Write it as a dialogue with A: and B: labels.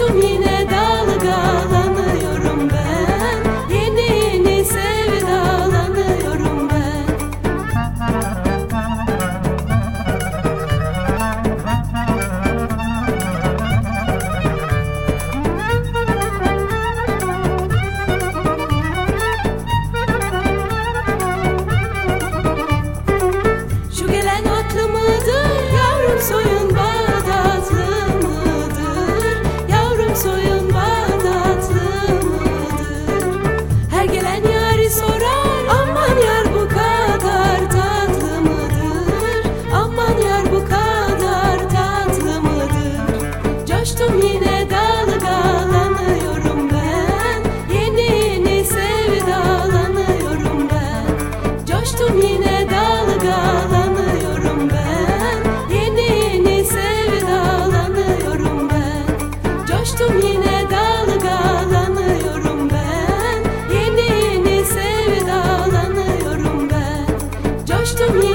A: tu mine to me.